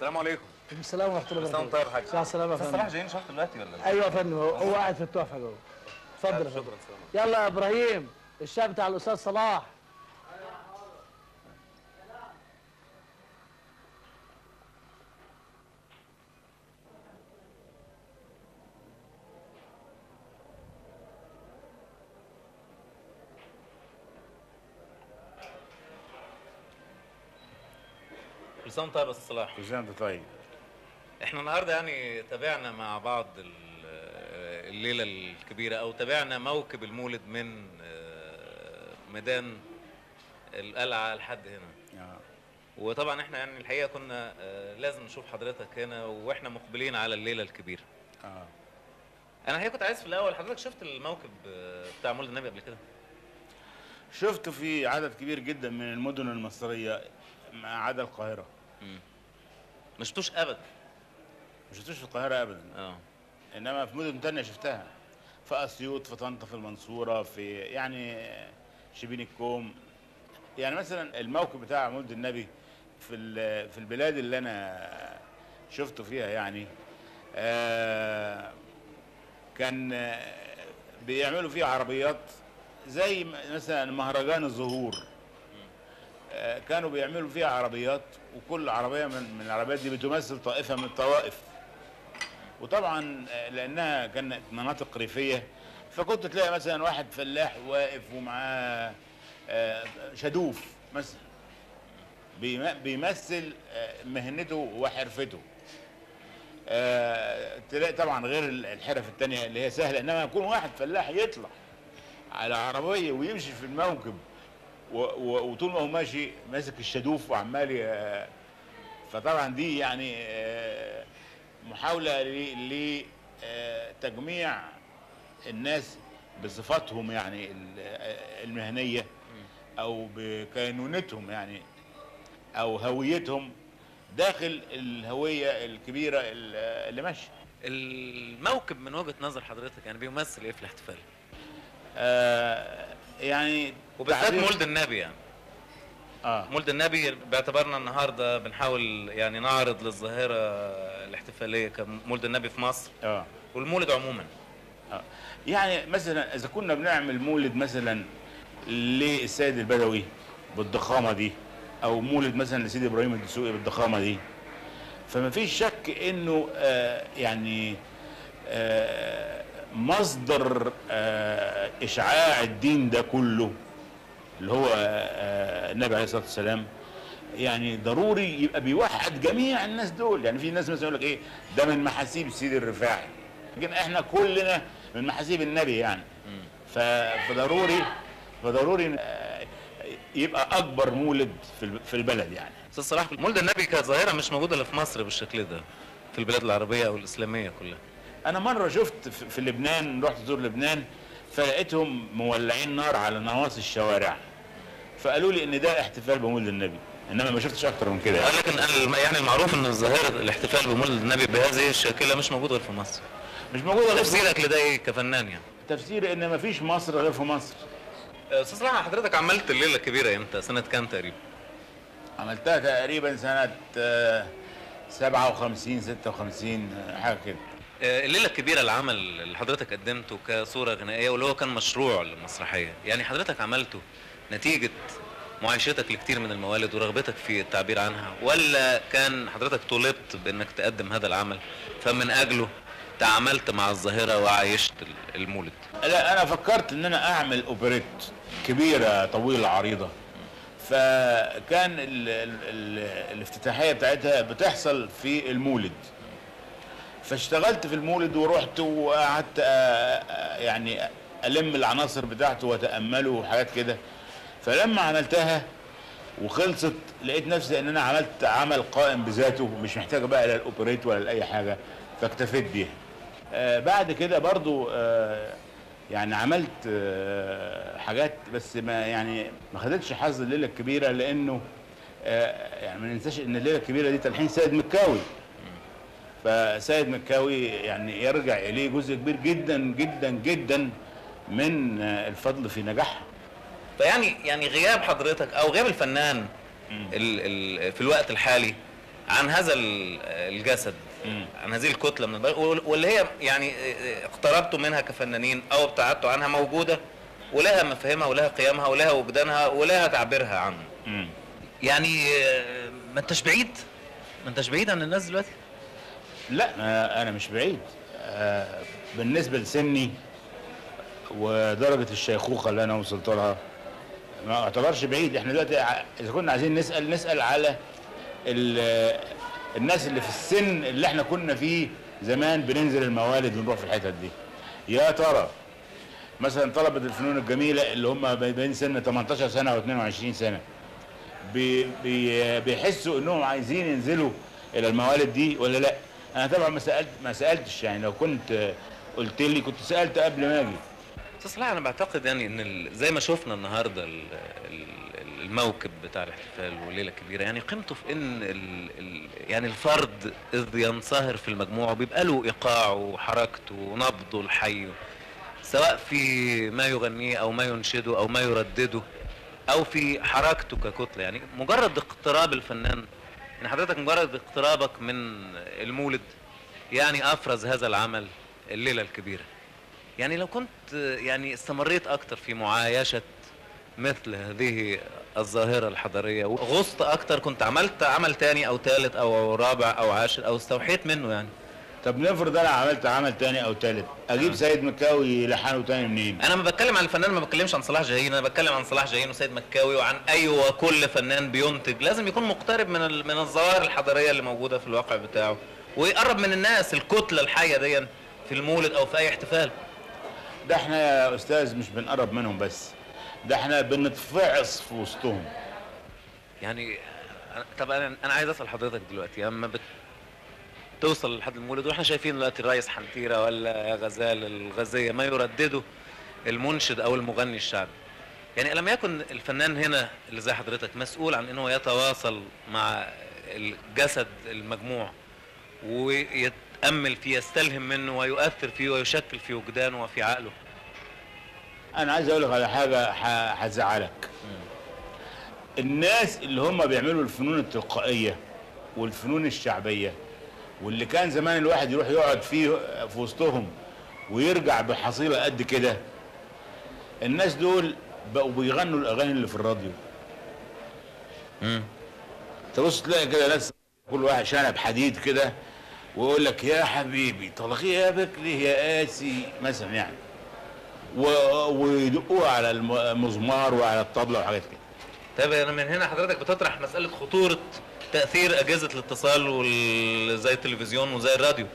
السلام عليكم. السلام ورحمة الله وبركاته. طيب يا حاج السلام السلام يا فندم. صلاح جايين شرط دلوقتي ولا أيوه يا فندم هو قاعد في التحفة جوه اتفضل يا فندم. يلا يا إبراهيم الشاي بتاع الأستاذ صلاح. كل سنه وانت طيب يا أستاذ صلاح. كل سنه وانت طيب؟ إحنا النهارده يعني تابعنا مع بعض ال- الليلة الكبيرة أو تابعنا موكب المولد من آه، ميدان القلعة لحد هنا. آه. وطبعا إحنا يعني الحقيقة كنا آه، لازم نشوف حضرتك هنا وإحنا مقبلين على الليلة الكبيرة. آه. أنا الحقيقة كنت عايز في الأول حضرتك شفت الموكب آه، بتاع مولد النبي قبل كده؟ شفت في عدد كبير جدا من المدن المصرية ما عدا القاهرة. ما شفتوش أبدا. ما شفتوش في القاهرة ابدا. آه. إنما في مدن تانية شفتها. في أسيوط في طنطا في المنصورة في يعني شبين الكوم. يعني مثلا الموكب بتاع مولد النبي في في البلاد اللي أنا شفته فيها يعني آه كان بيعملوا فيه عربيات زي مثلا مهرجان الزهور. كانوا بيعملوا فيها عربيات وكل عربية من من العربيات دي بتمثل طائفة من الطوائف. وطبعا آه، لأنها كانت مناطق ريفية فكنت تلاقي مثلا واحد فلاح واقف ومعاه آه، شدوف مثلا. بيم- بيمثل آه، مهنته وحرفته. آه، تلاقي طبعا غير الحرف التانية اللي هي سهلة إنما يكون واحد فلاح يطلع على عربية ويمشي في الموكب. وطول ما هو ماشي ماسك الشدوف وعمال فطبعا دي يعني آه، محاولة لتجميع الناس بصفاتهم يعني آه، المهنية أو بكينونتهم يعني أو هويتهم داخل الهوية الكبيرة ال- اللي ماشية. الموكب من وجهة نظر حضرتك يعني بيمثل إيه في الاحتفال؟ آه يعني وبالذات مولد النبي يعني. آه. مولد النبي باعتبارنا النهارده بنحاول يعني نعرض للظاهرة الاحتفالية كمولد النبي في مصر. آه. والمولد عموما. آه. يعني مثلا إذا كنا بنعمل مولد مثلا للسيد البدوي بالضخامة دي أو مولد مثلا لسيدي إبراهيم الدسوقي بالضخامة دي فما فيش شك إنه آه يعني آه مصدر آه إشعاع الدين ده كله اللي هو آه النبي عليه الصلاة والسلام. يعني ضروري يبقى بيوحد جميع الناس دول. يعني في ناس مثلا يقول لك إيه ده من محاسيب سيدي الرفاعي. لكن إحنا كلنا من محاسيب النبي يعني. فضروري فضروري آه، يبقى أكبر مولد في الب- في البلد يعني. أستاذ صلاح مولد النبي كظاهرة مش موجودة إلا في مصر بالشكل ده في البلاد العربية أو الإسلامية كلها. أنا مرة شفت في لبنان رحت ازور لبنان فلقيتهم مولعين نار على نواصي الشوارع. فقالوا لي إن ده احتفال بمولد النبي إنما ما شفتش أكتر من كده يعني. لكن يعني المعروف إن ظاهره الاحتفال بمولد النبي بهذه الشاكله مش موجوده غير في مصر. مش موجوده غير في تفسيرك لده إيه كفنان يعني. تفسير إن ما فيش مصر غير في مصر. أستاذ صلاح حضرتك عملت الليلة الكبيره إمتى؟ سنة كام تقريبا؟ عملتها تقريبا سنة آه، 57 56 آه، حاجة كده. آه، الليلة الكبيرة العمل اللي حضرتك قدمته كصورة غنائية واللي هو كان مشروع للمسرحية يعني حضرتك عملته نتيجة معايشتك لكتير من الموالد ورغبتك في التعبير عنها ولا كان حضرتك طولبت بإنك تقدم هذا العمل فمن أجله تعاملت مع الظاهرة وعايشت ال- المولد؟ لا أنا فكرت إن أنا أعمل أوبريت كبيرة طويلة عريضة. فكان ال ال ال الافتتاحية بتاعتها بتحصل في المولد. فاشتغلت في المولد ورحت وقعدت يعني ألم العناصر بتاعته وأتأمله وحاجات كده. فلما عملتها وخلصت لقيت نفسي ان أنا عملت عمل قائم بذاته مش محتاج بقى لا الاوبريت ولا لاي حاجة فاكتفيت بيها. آه بعد كده برضو آه يعني عملت آه حاجات بس ما يعني ما خدتش حظ الليلة الكبيرة لأنه آه يعني ما ننساش إن الليلة الكبيرة دي تلحين سيد مكاوي. فسيد مكاوي يعني يرجع إليه جزء كبير جدا جدا جدا من آه الفضل في نجاحها فيعني يعني غياب حضرتك أو غياب الفنان ال ال في الوقت الحالي عن هذا ال- الجسد مم. عن هذه الكتلة من البشر واللي هي يعني اقتربتوا منها كفنانين أو ابتعدتوا عنها موجودة ولها مفاهيمها ولها قيمها ولها وجدانها ولها تعبيرها عنه. مم. يعني ما أنتش بعيد؟ ما أنتش بعيد عن الناس دلوقتي؟ لا أنا مش بعيد. آه، بالنسبة لسني ودرجة الشيخوخة اللي أنا وصلت لها ما اعتبرش بعيد. إحنا دلوقتي إذا كنا عايزين نسأل نسأل على ال- الناس اللي في السن اللي إحنا كنا فيه زمان بننزل الموالد ونروح في الحتت دي. يا ترى مثلا طلبة الفنون الجميلة اللي هم بين سن 18 سنة أو 22 سنة بي بي بيحسوا إنهم عايزين ينزلوا إلى الموالد دي ولا لأ؟ أنا طبعا ما سالت ما سألتش يعني لو كنت قلت لي كنت سألت قبل ما أجي. صلاح أنا بعتقد يعني إن زي ما شفنا النهارده ال- ال- الموكب بتاع الاحتفال والليله الكبيره يعني قيمته في إن ال ال يعني الفرد إذ ينصهر في المجموعة بيبقى له ايقاعه وحركته ونبضه الحي سواء في ما يغنيه أو ما ينشده أو ما يردده أو في حركته ككتلة. يعني مجرد اقتراب الفنان ان حضرتك مجرد اقترابك من المولد يعني أفرز هذا العمل الليلة الكبيرة. يعني لو كنت يعني استمريت أكتر في معايشة مثل هذه الظاهرة الحضارية وغصت أكتر كنت عملت عمل تاني أو تالت أو رابع أو عاشر أو استوحيت منه يعني. طب نفرض أنا عملت عمل تاني أو تالت أجيب سيد مكاوي يلحنه تاني منين؟ أنا ما بتكلم عن الفنان ما بتكلمش عن صلاح جاهين أنا بتكلم عن صلاح جاهين وسيد مكاوي وعن اي وكل فنان بينتج. لازم يكون مقترب من ال- من الظواهر الحضارية اللي موجودة في الواقع بتاعه ويقرب من الناس الكتلة الحية دي في المولد أو في أي احتفال. ده إحنا يا أستاذ مش بنقرب منهم بس ده إحنا بنتفعص في وسطهم. يعني طب أنا أنا عايز أسأل حضرتك دلوقتي اما بت... توصل لحد المولد وإحنا شايفين دلوقتي الرئيس حنتيرة ولا يا غزال الغزيه ما يردده المنشد أو المغني الشعبي. يعني الم يكن الفنان هنا اللي زي حضرتك مسؤول عن إنه يتواصل مع الجسد المجموع ويتأمل فيه يستلهم منه ويؤثر فيه ويشكل في وجدانه وفي عقله. أنا عايز أقول لك على حاجة ح- هتزعلك الناس اللي هم بيعملوا الفنون التلقائية والفنون الشعبية واللي كان زمان الواحد يروح يقعد فيه في وسطهم ويرجع بحصيلة قد كده الناس دول بقوا بيغنوا الأغاني اللي في الراديو. تبص تلاقي كده ناس كل واحد شنب حديد كده ويقول لك يا حبيبي طلقي يا بكري يا قاسي مثلا يعني. و- ويدقوها على الم- المزمار وعلى الطبلة وحاجات كده. طيب أنا من هنا حضرتك بتطرح مسألة خطورة تأثير أجهزة الاتصال وال- زي التلفزيون وزي الراديو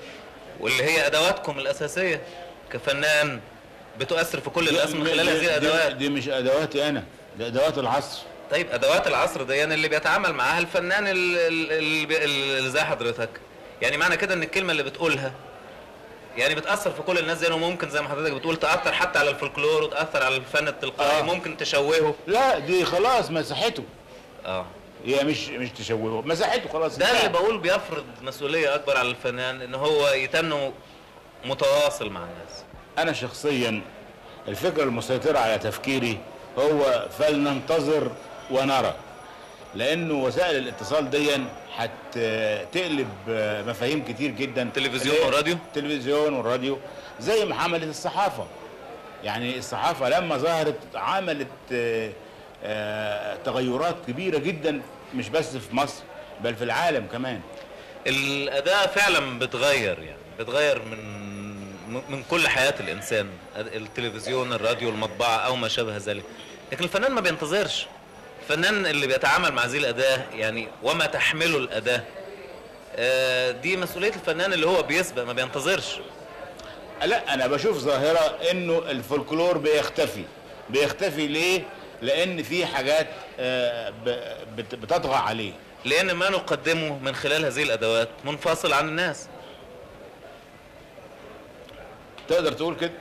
واللي هي أدواتكم الأساسية كفنان بتؤثر في كل الناس من خلال دي- هذه دي- الأدوات. دي مش أدواتي أنا دي أدوات العصر. طيب أدوات العصر دي يعني اللي بيتعامل معاها الفنان ال- ال- ال- اللي زي حضرتك. يعني معنى كده إن الكلمة اللي بتقولها يعني بتأثر في كل الناس زي انه ممكن زي ما حضرتك بتقول تأثر حتى على الفولكلور وتأثر على الفن التلقائي آه. ممكن تشوهه. لا دي خلاص مساحته. آه. هي مش مش تشوهه مساحته خلاص. ده اللي. بقول بيفرض مسؤولية أكبر على الفنان إن هو يتنه متواصل مع الناس. أنا شخصيا الفكرة المسيطرة على تفكيري هو فلننتظر ونرى. لأنه وسائل الاتصال دي هتقلب مفاهيم كتير جدا. تلفزيون وراديو؟ تلفزيون والراديو زي ما عملت الصحافة. يعني الصحافة لما ظهرت عملت آه، آه، تغيرات كبيرة جدا مش بس في مصر بل في العالم كمان. الاداء فعلا بتغير يعني بتغير من من كل حياة الإنسان التلفزيون الراديو المطبعة أو ما شابه ذلك. لكن الفنان ما بينتظرش. الفنان اللي بيتعامل مع هذه الأداة يعني وما تحمله الأداة آه، دي مسؤولية الفنان اللي هو بيسبق ما بينتظرش. لا أنا بشوف ظاهرة إنه الفولكلور بيختفي. بيختفي ليه؟ لأن في حاجات آه، بتطغى عليه. لأن ما نقدمه من خلال هذه الأدوات منفصل عن الناس. تقدر تقول كده؟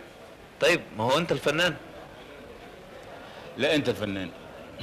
طيب ما هو أنت الفنان. لا أنت الفنان.